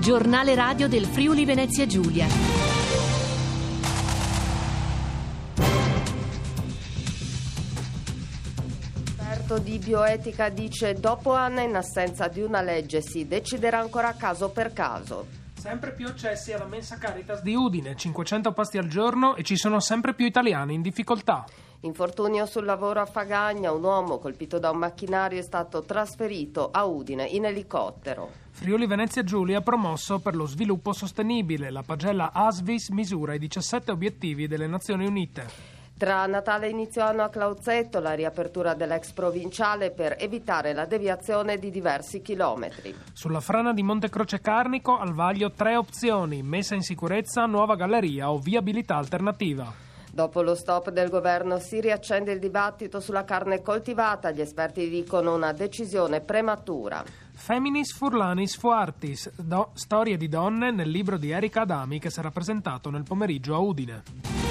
Giornale radio del Friuli Venezia Giulia. Esperto di bioetica dice dopo anni in assenza di una legge si deciderà ancora caso per caso. Sempre più accessi alla mensa Caritas di Udine, 500 pasti al giorno e ci sono sempre più italiani in difficoltà. Infortunio sul lavoro a Fagagna, un uomo colpito da un macchinario è stato trasferito a Udine in elicottero. Friuli Venezia Giulia ha promosso per lo sviluppo sostenibile. La pagella ASVIS misura i 17 obiettivi delle Nazioni Unite. Tra Natale e inizio anno a Clauzetto la riapertura dell'ex provinciale per evitare la deviazione di diversi chilometri. Sulla frana di Montecroce Carnico al vaglio tre opzioni: messa in sicurezza, nuova galleria o viabilità alternativa. Dopo lo stop del governo si riaccende il dibattito sulla carne coltivata. Gli esperti dicono una decisione prematura. Feminis Furlanis Fuartis, do, storie di donne nel libro di Erika Adami che sarà presentato nel pomeriggio a Udine.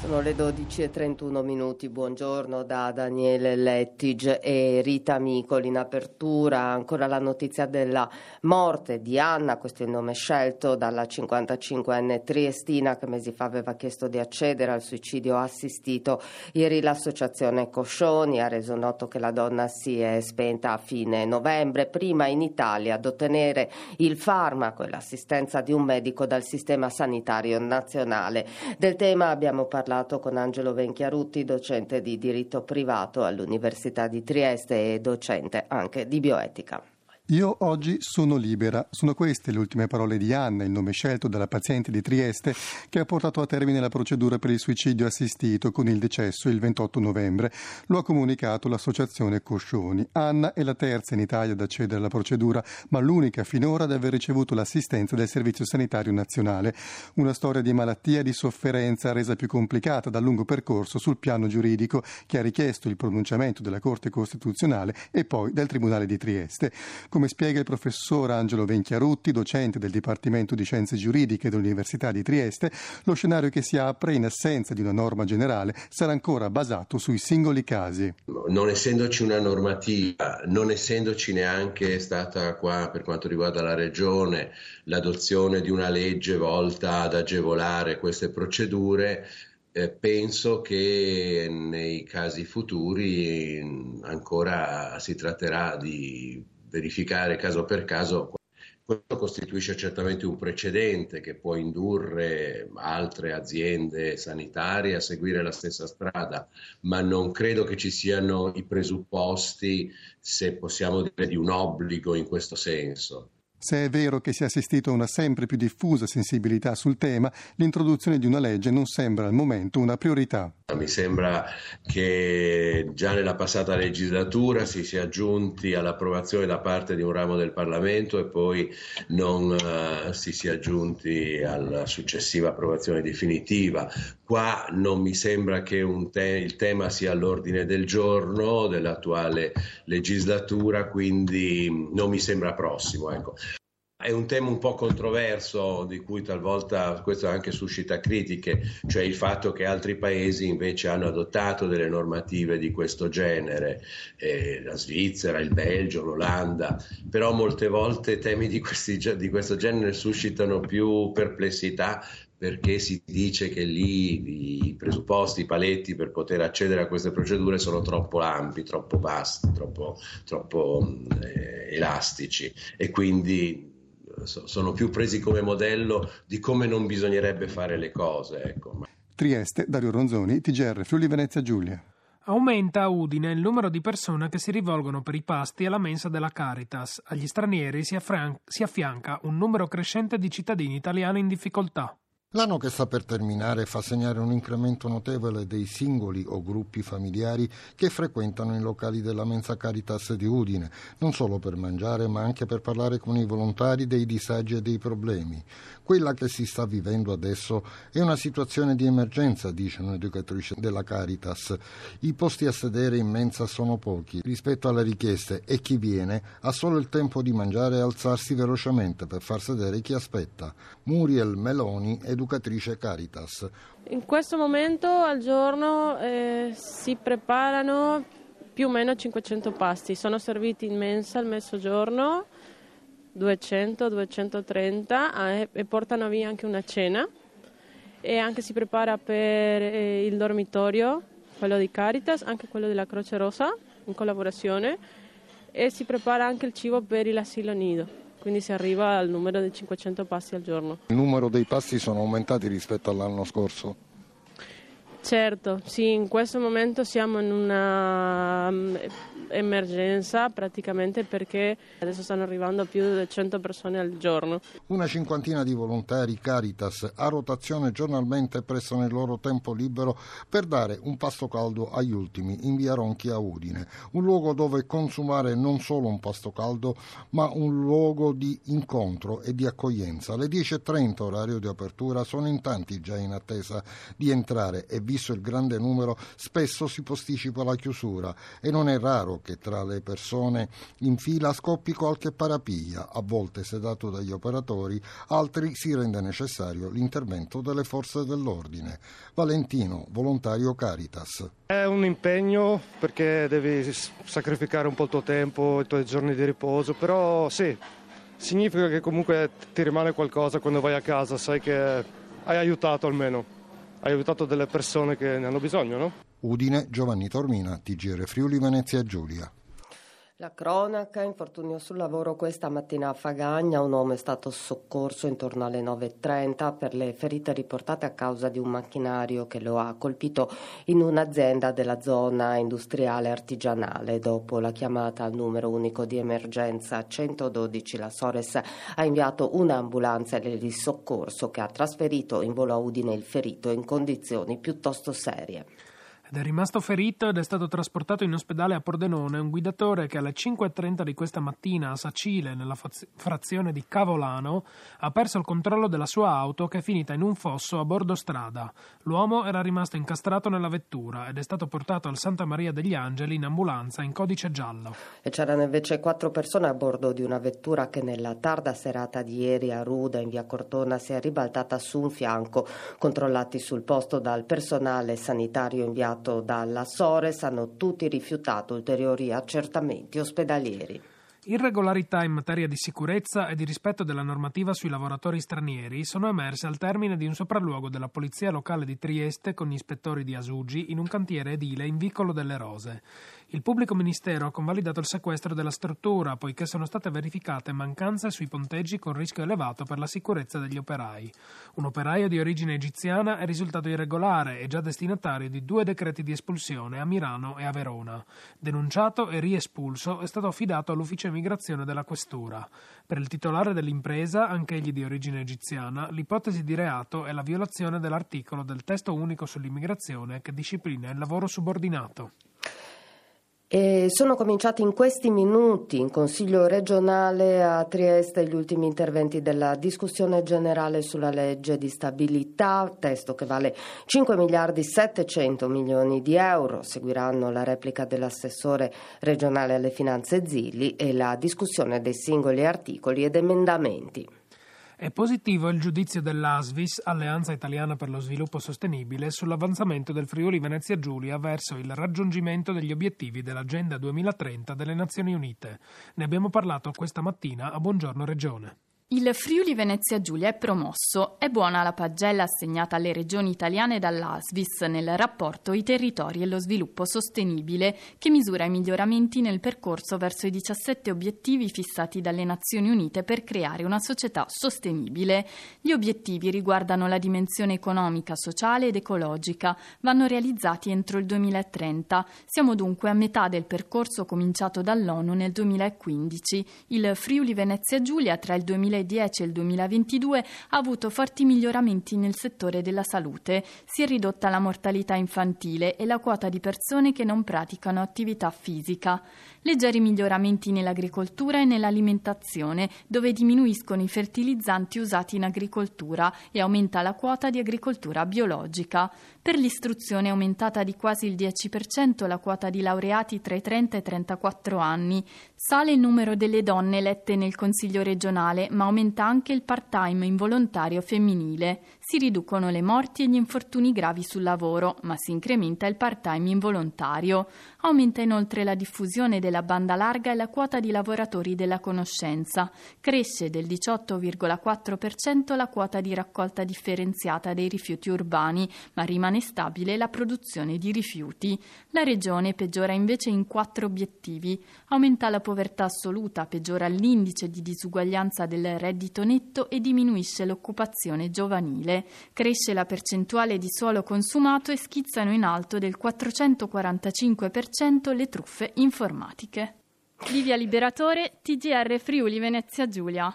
Sono le 12.31 minuti, buongiorno da Daniele Lettig e Rita Micoli. In apertura ancora la notizia della morte di Anna, questo è il nome scelto dalla 55enne triestina che mesi fa aveva chiesto di accedere al suicidio assistito. Ieri l'associazione Coscioni ha reso noto che la donna si è spenta a fine novembre, prima in Italia ad ottenere il farmaco e l'assistenza di un medico dal sistema sanitario nazionale. Del tema abbiamo parlato parlato con Angelo Venchiarutti, docente di diritto privato all'Università di Trieste e docente anche di bioetica. Io oggi sono libera. Sono queste le ultime parole di Anna, il nome scelto dalla paziente di Trieste che ha portato a termine la procedura per il suicidio assistito con il decesso il 28 novembre. Lo ha comunicato l'associazione Coscioni. Anna è la terza in Italia ad accedere alla procedura, ma l'unica finora ad aver ricevuto l'assistenza del Servizio Sanitario Nazionale. Una storia di malattia e di sofferenza resa più complicata dal lungo percorso sul piano giuridico che ha richiesto il pronunciamento della Corte Costituzionale e poi del Tribunale di Trieste. Come spiega il professor Angelo Venchiarutti, docente del Dipartimento di Scienze Giuridiche dell'Università di Trieste, lo scenario che si apre in assenza di una norma generale sarà ancora basato sui singoli casi. Non essendoci una normativa, non essendoci neanche stata qua per quanto riguarda la regione l'adozione di una legge volta ad agevolare queste procedure, eh, penso che nei casi futuri ancora si tratterà di verificare caso per caso. Questo costituisce certamente un precedente che può indurre altre aziende sanitarie a seguire la stessa strada, ma non credo che ci siano i presupposti, se possiamo dire, di un obbligo in questo senso. Se è vero che si è assistito a una sempre più diffusa sensibilità sul tema, l'introduzione di una legge non sembra al momento una priorità. Mi sembra che già nella passata legislatura si sia giunti all'approvazione da parte di un ramo del Parlamento e poi non uh, si sia giunti alla successiva approvazione definitiva. Qua non mi sembra che te- il tema sia all'ordine del giorno dell'attuale legislatura, quindi non mi sembra prossimo. Ecco. È un tema un po' controverso di cui talvolta questo anche suscita critiche, cioè il fatto che altri paesi invece hanno adottato delle normative di questo genere, eh, la Svizzera, il Belgio, l'Olanda, però molte volte temi di, questi, di questo genere suscitano più perplessità perché si dice che lì i presupposti, i paletti per poter accedere a queste procedure sono troppo ampi, troppo vasti, troppo, troppo eh, elastici e quindi sono più presi come modello di come non bisognerebbe fare le cose. Ecco. Trieste, Dario Ronzoni, TGR, Friuli Venezia Giulia. Aumenta a Udine il numero di persone che si rivolgono per i pasti alla mensa della Caritas. Agli stranieri si, affran- si affianca un numero crescente di cittadini italiani in difficoltà. L'anno che sta per terminare fa segnare un incremento notevole dei singoli o gruppi familiari che frequentano i locali della Mensa Caritas di Udine, non solo per mangiare ma anche per parlare con i volontari dei disagi e dei problemi. Quella che si sta vivendo adesso è una situazione di emergenza, dice un'educatrice della Caritas. I posti a sedere in mensa sono pochi rispetto alle richieste e chi viene ha solo il tempo di mangiare e alzarsi velocemente per far sedere chi aspetta. Muriel Meloni, educatrice Caritas. In questo momento al giorno eh, si preparano più o meno 500 pasti, sono serviti in mensa al mezzogiorno 200-230 e portano via anche una cena. E anche si prepara per eh, il dormitorio, quello di Caritas, anche quello della Croce Rosa in collaborazione. E si prepara anche il cibo per l'asilo nido, quindi si arriva al numero di 500 pasti al giorno. Il numero dei pasti sono aumentati rispetto all'anno scorso? Certo, sì, in questo momento siamo in una emergenza praticamente perché adesso stanno arrivando più di 100 persone al giorno. Una cinquantina di volontari Caritas a rotazione giornalmente prestano il loro tempo libero per dare un pasto caldo agli ultimi in via Ronchi a Udine, un luogo dove consumare non solo un pasto caldo ma un luogo di incontro e di accoglienza. Alle 10.30 orario di apertura sono in tanti già in attesa di entrare e visto il grande numero spesso si posticipa la chiusura e non è raro che tra le persone in fila scoppi qualche parapiglia, a volte sedato dagli operatori, altri si rende necessario l'intervento delle forze dell'ordine. Valentino, volontario Caritas. È un impegno perché devi sacrificare un po' il tuo tempo, i tuoi giorni di riposo, però sì, significa che comunque ti rimane qualcosa quando vai a casa, sai che hai aiutato almeno, hai aiutato delle persone che ne hanno bisogno, no? Udine, Giovanni Tormina, TGR Friuli Venezia Giulia. La cronaca, infortunio sul lavoro questa mattina a Fagagna, un uomo è stato soccorso intorno alle 9.30 per le ferite riportate a causa di un macchinario che lo ha colpito in un'azienda della zona industriale artigianale. Dopo la chiamata al numero unico di emergenza 112 la Sores ha inviato un'ambulanza di soccorso che ha trasferito in volo a Udine il ferito in condizioni piuttosto serie ed è rimasto ferito ed è stato trasportato in ospedale a Pordenone un guidatore che alle 5.30 di questa mattina a Sacile, nella frazione di Cavolano, ha perso il controllo della sua auto che è finita in un fosso a bordo strada. L'uomo era rimasto incastrato nella vettura ed è stato portato al Santa Maria degli Angeli in ambulanza in codice giallo. E c'erano invece quattro persone a bordo di una vettura che nella tarda serata di ieri a Ruda, in via Cortona, si è ribaltata su un fianco, controllati sul posto dal personale sanitario inviato fatto dalla Sores hanno tutti rifiutato ulteriori accertamenti ospedalieri. Irregolarità in materia di sicurezza e di rispetto della normativa sui lavoratori stranieri sono emerse al termine di un sopralluogo della Polizia Locale di Trieste con gli ispettori di Asugi in un cantiere edile in Vicolo delle Rose. Il pubblico ministero ha convalidato il sequestro della struttura poiché sono state verificate mancanze sui ponteggi con rischio elevato per la sicurezza degli operai. Un operaio di origine egiziana è risultato irregolare e già destinatario di due decreti di espulsione a Milano e a Verona. Denunciato e riespulso è stato affidato all'ufficio immigrazione della questura. Per il titolare dell'impresa, anch'egli di origine egiziana, l'ipotesi di reato è la violazione dell'articolo del testo unico sull'immigrazione che disciplina il lavoro subordinato. E sono cominciati in questi minuti in Consiglio regionale a Trieste gli ultimi interventi della discussione generale sulla legge di stabilità, testo che vale 5 miliardi 700 milioni di euro. Seguiranno la replica dell'assessore regionale alle finanze Zilli e la discussione dei singoli articoli ed emendamenti. È positivo il giudizio dell'ASVIS, Alleanza Italiana per lo Sviluppo Sostenibile, sull'avanzamento del Friuli Venezia Giulia verso il raggiungimento degli obiettivi dell'Agenda 2030 delle Nazioni Unite. Ne abbiamo parlato questa mattina a Buongiorno Regione. Il Friuli Venezia Giulia è promosso. È buona la pagella assegnata alle regioni italiane dall'ASVIS nel rapporto I territori e lo sviluppo sostenibile, che misura i miglioramenti nel percorso verso i 17 obiettivi fissati dalle Nazioni Unite per creare una società sostenibile. Gli obiettivi riguardano la dimensione economica, sociale ed ecologica. Vanno realizzati entro il 2030. Siamo dunque a metà del percorso cominciato dall'ONU nel 2015. Il Friuli Venezia Giulia tra il 2010 2010 e il 2022 ha avuto forti miglioramenti nel settore della salute. Si è ridotta la mortalità infantile e la quota di persone che non praticano attività fisica. Leggeri miglioramenti nell'agricoltura e nell'alimentazione, dove diminuiscono i fertilizzanti usati in agricoltura e aumenta la quota di agricoltura biologica. Per l'istruzione è aumentata di quasi il 10% la quota di laureati tra i 30 e i 34 anni. Sale il numero delle donne elette nel Consiglio regionale, ma aumenta anche il part-time involontario femminile. Si riducono le morti e gli infortuni gravi sul lavoro, ma si incrementa il part-time involontario. Aumenta inoltre la diffusione della banda larga e la quota di lavoratori della conoscenza. Cresce del 18,4% la quota di raccolta differenziata dei rifiuti urbani, ma rimane stabile la produzione di rifiuti. La regione peggiora invece in quattro obiettivi. Aumenta la povertà assoluta, peggiora l'indice di disuguaglianza del reddito netto e diminuisce l'occupazione giovanile. Cresce la percentuale di suolo consumato e schizzano in alto del 445% le truffe informatiche. Livia Liberatore, TGR Friuli Venezia Giulia.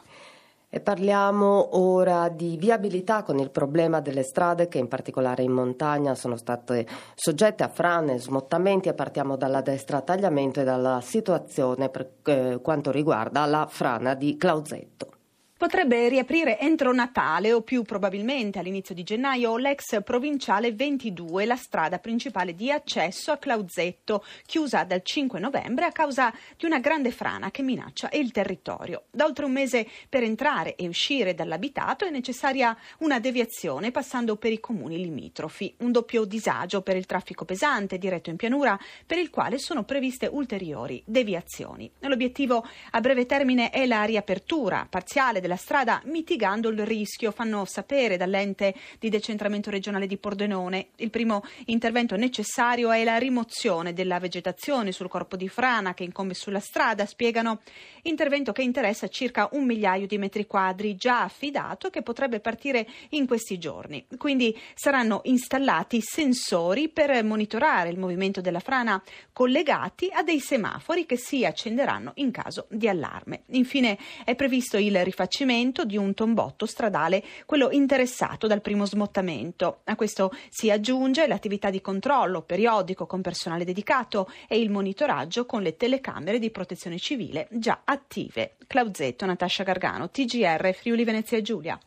E parliamo ora di viabilità con il problema delle strade che in particolare in montagna sono state soggette a frane, smottamenti e partiamo dalla destra tagliamento e dalla situazione per eh, quanto riguarda la frana di Clausetto. Potrebbe riaprire entro Natale o più probabilmente all'inizio di gennaio l'ex provinciale 22, la strada principale di accesso a Clauzetto, chiusa dal 5 novembre a causa di una grande frana che minaccia il territorio. Da oltre un mese per entrare e uscire dall'abitato è necessaria una deviazione passando per i comuni limitrofi, un doppio disagio per il traffico pesante diretto in pianura per il quale sono previste ulteriori deviazioni. L'obiettivo a breve termine è la riapertura parziale della strada mitigando il rischio, fanno sapere dall'ente di decentramento regionale di Pordenone. Il primo intervento necessario è la rimozione della vegetazione sul corpo di frana che incombe sulla strada, spiegano, intervento che interessa circa un migliaio di metri quadri già affidato che potrebbe partire in questi giorni. Quindi saranno installati sensori per monitorare il movimento della frana collegati a dei semafori che si accenderanno in caso di allarme. Infine è previsto il rifacimento rifacimento di un tombotto stradale, quello interessato dal primo smottamento. A questo si aggiunge l'attività di controllo periodico con personale dedicato e il monitoraggio con le telecamere di protezione civile già attive. Clauzetto, Natascia Gargano, TGR, Friuli Venezia Giulia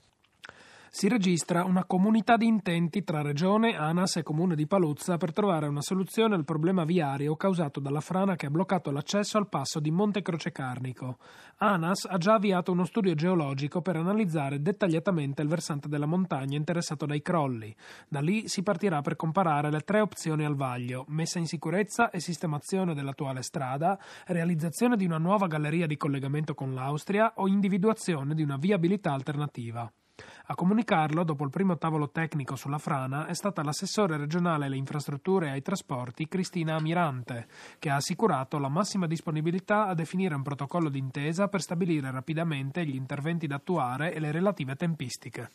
si registra una comunità di intenti tra Regione, ANAS e Comune di Paluzza per trovare una soluzione al problema viario causato dalla frana che ha bloccato l'accesso al passo di Monte Croce Carnico. ANAS ha già avviato uno studio geologico per analizzare dettagliatamente il versante della montagna interessato dai crolli. Da lì si partirà per comparare le tre opzioni al vaglio: messa in sicurezza e sistemazione dell'attuale strada, realizzazione di una nuova galleria di collegamento con l'Austria o individuazione di una viabilità alternativa. A comunicarlo, dopo il primo tavolo tecnico sulla frana, è stata l'assessore regionale alle infrastrutture e ai trasporti Cristina Amirante, che ha assicurato la massima disponibilità a definire un protocollo d'intesa per stabilire rapidamente gli interventi da attuare e le relative tempistiche.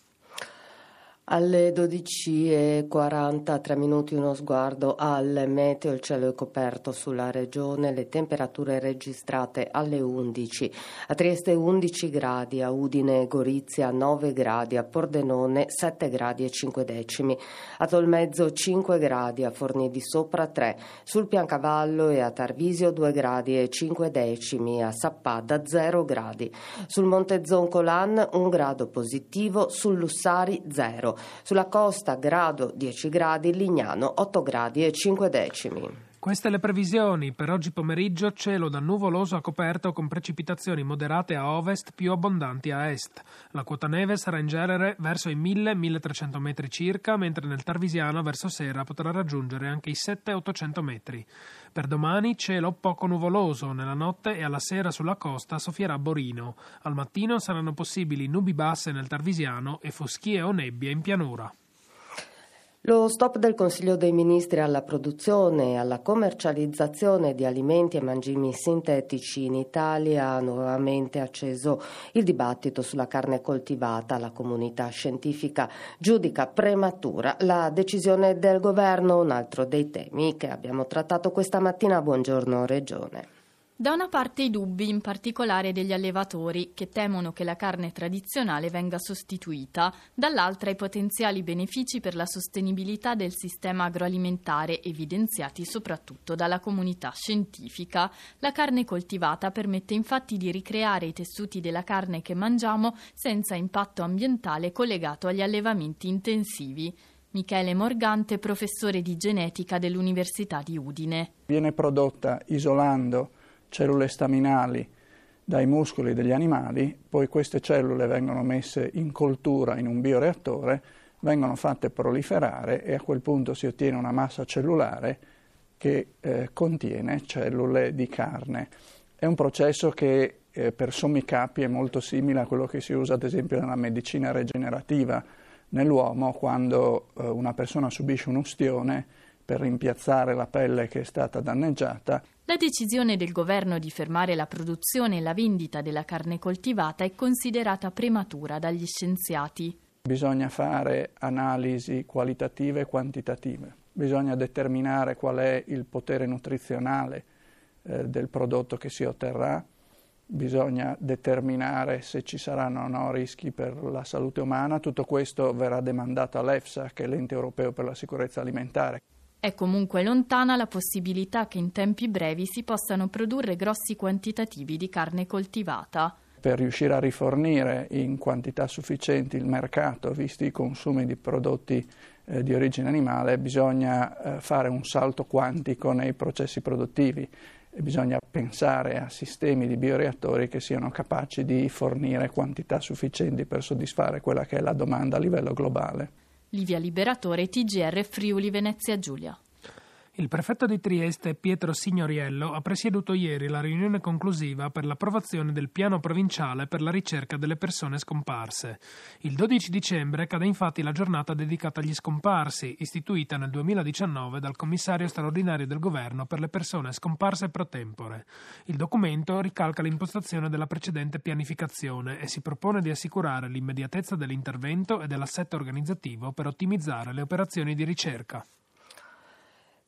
Alle 12.40, 3 minuti uno sguardo al meteo, il cielo è coperto sulla regione, le temperature registrate alle 11, a Trieste 11 gradi, a Udine e Gorizia 9 gradi, a Pordenone 7 gradi e 5 decimi, a Tolmezzo 5 gradi, a Forni di Sopra 3, sul Piancavallo e a Tarvisio 2 gradi e 5 decimi, a Sappada 0 gradi, sul Monte Zoncolan 1 grado positivo, sul Lussari 0. Sulla costa grado 10 gradi, Lignano 8 gradi e 5 decimi. Queste le previsioni. Per oggi pomeriggio cielo da nuvoloso a coperto con precipitazioni moderate a ovest più abbondanti a est. La quota neve sarà in genere verso i 1000-1300 metri circa, mentre nel Tarvisiano verso sera potrà raggiungere anche i 700-800 metri. Per domani cielo poco nuvoloso, nella notte e alla sera sulla costa soffierà Borino. Al mattino saranno possibili nubi basse nel Tarvisiano e foschie o nebbie in pianura. Lo stop del Consiglio dei Ministri alla produzione e alla commercializzazione di alimenti e mangimi sintetici in Italia ha nuovamente acceso il dibattito sulla carne coltivata. La comunità scientifica giudica prematura la decisione del governo, un altro dei temi che abbiamo trattato questa mattina. Buongiorno Regione. Da una parte i dubbi, in particolare degli allevatori, che temono che la carne tradizionale venga sostituita, dall'altra i potenziali benefici per la sostenibilità del sistema agroalimentare, evidenziati soprattutto dalla comunità scientifica. La carne coltivata permette infatti di ricreare i tessuti della carne che mangiamo senza impatto ambientale collegato agli allevamenti intensivi. Michele Morgante, professore di genetica dell'Università di Udine. Viene prodotta isolando cellule staminali dai muscoli degli animali, poi queste cellule vengono messe in coltura in un bioreattore vengono fatte proliferare e a quel punto si ottiene una massa cellulare che eh, contiene cellule di carne. È un processo che eh, per sommi capi è molto simile a quello che si usa ad esempio nella medicina regenerativa nell'uomo quando eh, una persona subisce un'ustione per rimpiazzare la pelle che è stata danneggiata. La decisione del governo di fermare la produzione e la vendita della carne coltivata è considerata prematura dagli scienziati. Bisogna fare analisi qualitative e quantitative, bisogna determinare qual è il potere nutrizionale eh, del prodotto che si otterrà, bisogna determinare se ci saranno o no rischi per la salute umana. Tutto questo verrà demandato all'EFSA, che è l'ente europeo per la sicurezza alimentare. È comunque lontana la possibilità che in tempi brevi si possano produrre grossi quantitativi di carne coltivata. Per riuscire a rifornire in quantità sufficienti il mercato, visti i consumi di prodotti eh, di origine animale, bisogna eh, fare un salto quantico nei processi produttivi bisogna pensare a sistemi di bioreattori che siano capaci di fornire quantità sufficienti per soddisfare quella che è la domanda a livello globale. Livia Liberatore, TGR Friuli Venezia Giulia. Il prefetto di Trieste, Pietro Signoriello, ha presieduto ieri la riunione conclusiva per l'approvazione del piano provinciale per la ricerca delle persone scomparse. Il 12 dicembre cade infatti la giornata dedicata agli scomparsi, istituita nel 2019 dal commissario straordinario del governo per le persone scomparse pro tempore. Il documento ricalca l'impostazione della precedente pianificazione e si propone di assicurare l'immediatezza dell'intervento e dell'assetto organizzativo per ottimizzare le operazioni di ricerca.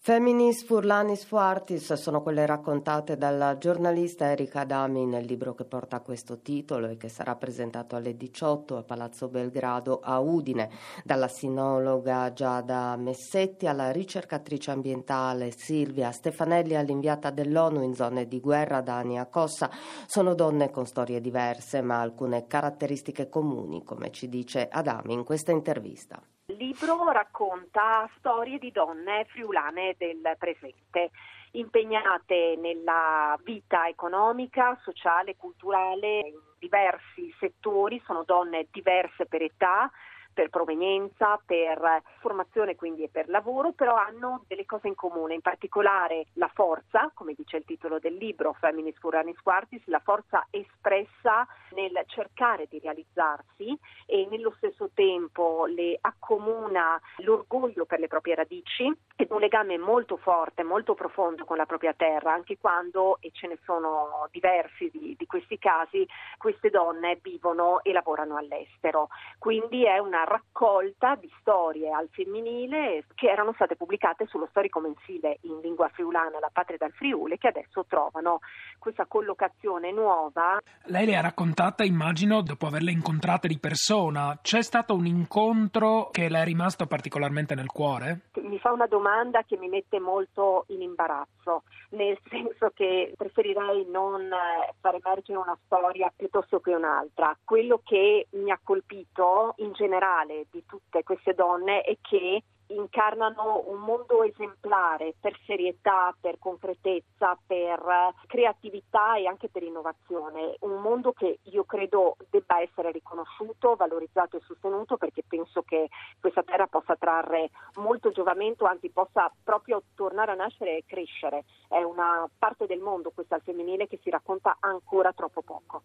Feminis Furlanis Fuartis sono quelle raccontate dalla giornalista Erika Adami nel libro che porta questo titolo e che sarà presentato alle 18 a Palazzo Belgrado a Udine, dalla sinologa Giada Messetti alla ricercatrice ambientale Silvia Stefanelli all'inviata dell'ONU in zone di guerra Dania Cossa. Sono donne con storie diverse ma alcune caratteristiche comuni, come ci dice Adami in questa intervista. Libro racconta storie di donne friulane del presente, impegnate nella vita economica, sociale, culturale in diversi settori, sono donne diverse per età, per provenienza, per formazione quindi e per lavoro, però hanno delle cose in comune, in particolare la forza, come dice il titolo del libro Feminis Furanis Quartis, la forza espressa nel cercare di realizzarsi e nello stesso tempo le accomuna l'orgoglio per le proprie radici ed un legame molto forte, molto profondo con la propria terra, anche quando, e ce ne sono diversi di, di questi casi, queste donne vivono e lavorano all'estero. Quindi è una raccolta di storie al femminile che erano state pubblicate sullo storico mensile in lingua friulana La Patria dal Friuli che adesso trovano questa collocazione nuova. Lei le ha raccontate, immagino, dopo averle incontrate di persona. C'è stato un incontro che le è rimasto particolarmente nel cuore? Mi fa una domanda che mi mette molto in imbarazzo, nel senso che preferirei non eh, far emergere una storia piuttosto che un'altra. Quello che mi ha colpito in generale generale di tutte queste donne è che incarnano un mondo esemplare per serietà, per concretezza, per creatività e anche per innovazione. Un mondo che io credo debba essere riconosciuto, valorizzato e sostenuto perché penso che questa terra possa trarre molto giovamento, anzi possa proprio tornare a nascere e crescere. È una parte del mondo questa al femminile che si racconta ancora troppo poco.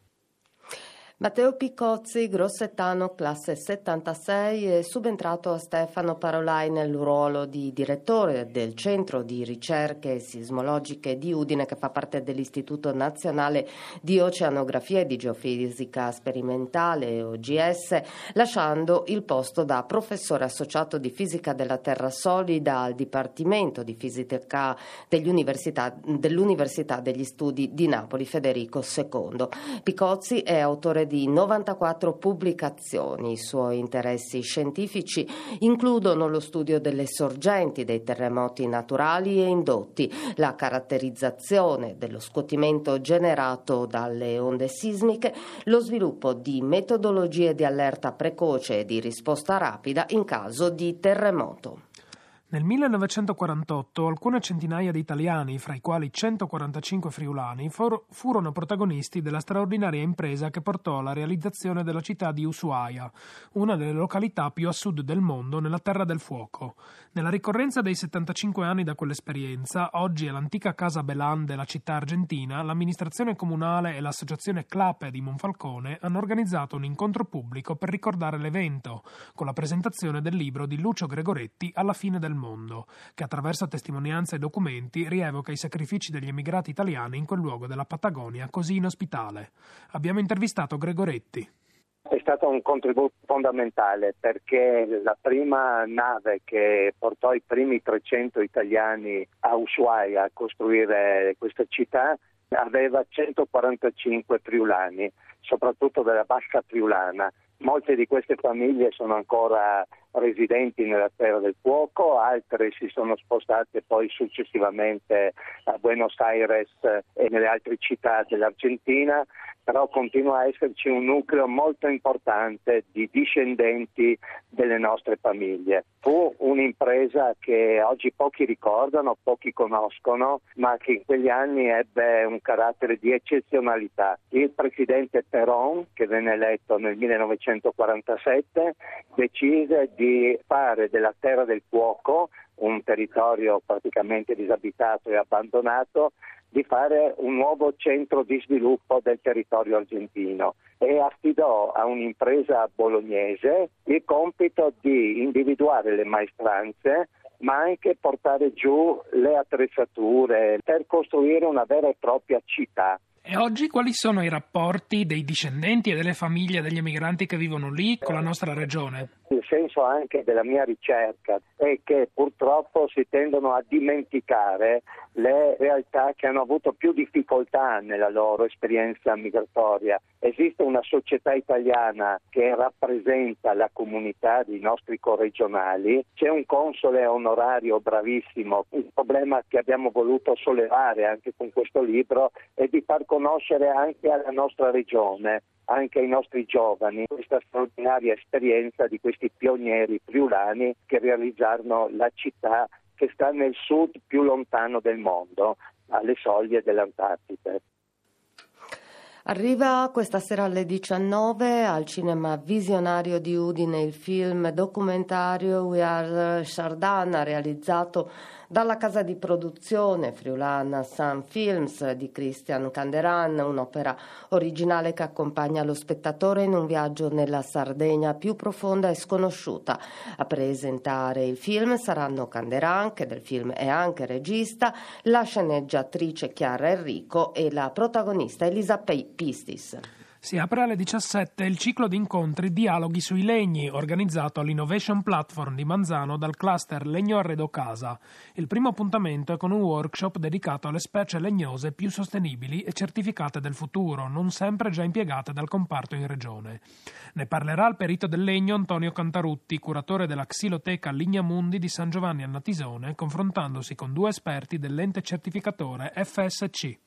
Matteo Piccozzi, grossettano, classe 76, è subentrato a Stefano Parolai nel ruolo di direttore del Centro di Ricerche Sismologiche di Udine, che fa parte dell'Istituto Nazionale di Oceanografia e di Geofisica Sperimentale, OGS, lasciando il posto da professore associato di Fisica della Terra Solida al Dipartimento di Fisica dell'Università, dell'Università degli Studi di Napoli, Federico II. Piccozzi è autore di 94 pubblicazioni. I suoi interessi scientifici includono lo studio delle sorgenti dei terremoti naturali e indotti, la caratterizzazione dello scottimento generato dalle onde sismiche, lo sviluppo di metodologie di allerta precoce e di risposta rapida in caso di terremoto. Nel 1948 alcune centinaia di italiani, fra i quali 145 friulani, for- furono protagonisti della straordinaria impresa che portò alla realizzazione della città di Ushuaia, una delle località più a sud del mondo nella Terra del Fuoco. Nella ricorrenza dei 75 anni da quell'esperienza, oggi all'antica Casa Belan della città argentina, l'amministrazione comunale e l'associazione Clape di Monfalcone hanno organizzato un incontro pubblico per ricordare l'evento, con la presentazione del libro di Lucio Gregoretti Alla fine del mondo, che attraverso testimonianze e documenti rievoca i sacrifici degli emigrati italiani in quel luogo della Patagonia così inospitale. Abbiamo intervistato Gregoretti. È stato un contributo fondamentale perché la prima nave che portò i primi 300 italiani a Ushuaia a costruire questa città aveva 145 friulani, soprattutto della Bassa Friulana. Molte di queste famiglie sono ancora residenti nella Terra del Fuoco, altre si sono spostate poi successivamente a Buenos Aires e nelle altre città dell'Argentina, però continua a esserci un nucleo molto importante di discendenti delle nostre famiglie. Fu un'impresa che oggi pochi ricordano, pochi conoscono, ma che in quegli anni ebbe un carattere di eccezionalità. Il presidente Perón, che venne eletto nel 1947, decise di fare della Terra del Fuoco un territorio praticamente disabitato e abbandonato, di fare un nuovo centro di sviluppo del territorio argentino e affidò a un'impresa bolognese il compito di individuare le maestranze ma anche portare giù le attrezzature per costruire una vera e propria città. E oggi quali sono i rapporti dei discendenti e delle famiglie degli emigranti che vivono lì con la nostra regione? Il senso anche della mia ricerca è che purtroppo si tendono a dimenticare le realtà che hanno avuto più difficoltà nella loro esperienza migratoria. Esiste una società italiana che rappresenta la comunità dei nostri corregionali, c'è un console onorario bravissimo. Il problema che abbiamo voluto sollevare anche con questo libro è di far conoscere anche alla nostra regione anche ai nostri giovani questa straordinaria esperienza di questi pionieri friulani che realizzarono la città che sta nel sud più lontano del mondo, alle soglie dell'Antartide. Arriva questa sera alle 19 al cinema visionario di Udine il film documentario We Are Sardana realizzato dalla casa di produzione friulana Sun Films di Christian Canderan, un'opera originale che accompagna lo spettatore in un viaggio nella Sardegna più profonda e sconosciuta. A presentare il film saranno Canderan, che del film è anche regista, la sceneggiatrice Chiara Enrico e la protagonista Elisa Pistis. Si apre alle 17 il ciclo di incontri Dialoghi sui legni, organizzato all'Innovation Platform di Manzano dal cluster Legno Arredo Casa. Il primo appuntamento è con un workshop dedicato alle specie legnose più sostenibili e certificate del futuro, non sempre già impiegate dal comparto in regione. Ne parlerà il perito del legno Antonio Cantarutti, curatore della Xiloteca Lignamundi di San Giovanni a Natisone, confrontandosi con due esperti dell'ente certificatore FSC.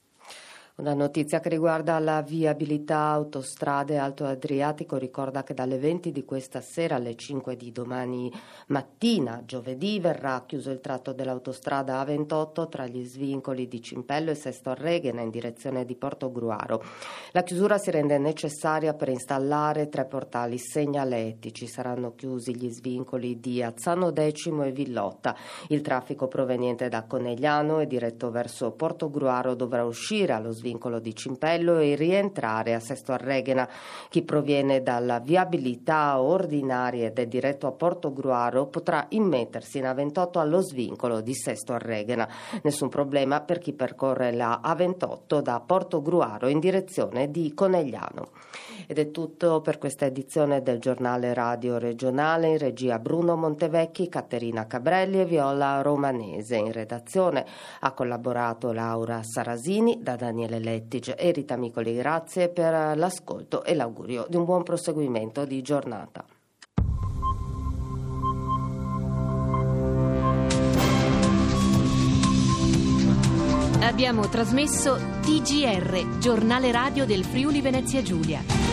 Una notizia che riguarda la viabilità autostrade Alto Adriatico ricorda che dalle 20 di questa sera alle 5 di domani mattina, giovedì, verrà chiuso il tratto dell'autostrada A28 tra gli svincoli di Cimpello e Sesto Arreghena in direzione di Porto Gruaro. La chiusura si rende necessaria per installare tre portali segnaletici. Saranno chiusi gli svincoli di Azzano Decimo e Villotta. Il traffico proveniente da Conegliano e diretto verso Porto Gruaro dovrà uscire allo svincolo di Cimpello e rientrare a Sesto Arreghena. Chi proviene dalla viabilità ordinaria ed è diretto a Porto Gruaro potrà immettersi in A28 allo svincolo di Sesto Arreghena. Nessun problema per chi percorre la A28 da Porto Gruaro in direzione di Conegliano. Ed è tutto per questa edizione del giornale radio regionale in regia Bruno Montevecchi, Caterina Cabrelli e Viola Romanese. In redazione ha collaborato Laura Sarasini da Daniele Daniele Lettige e Rita Micoli. Grazie per l'ascolto e l'augurio di un buon proseguimento di giornata. Abbiamo trasmesso TGR, giornale radio del Friuli Venezia Giulia.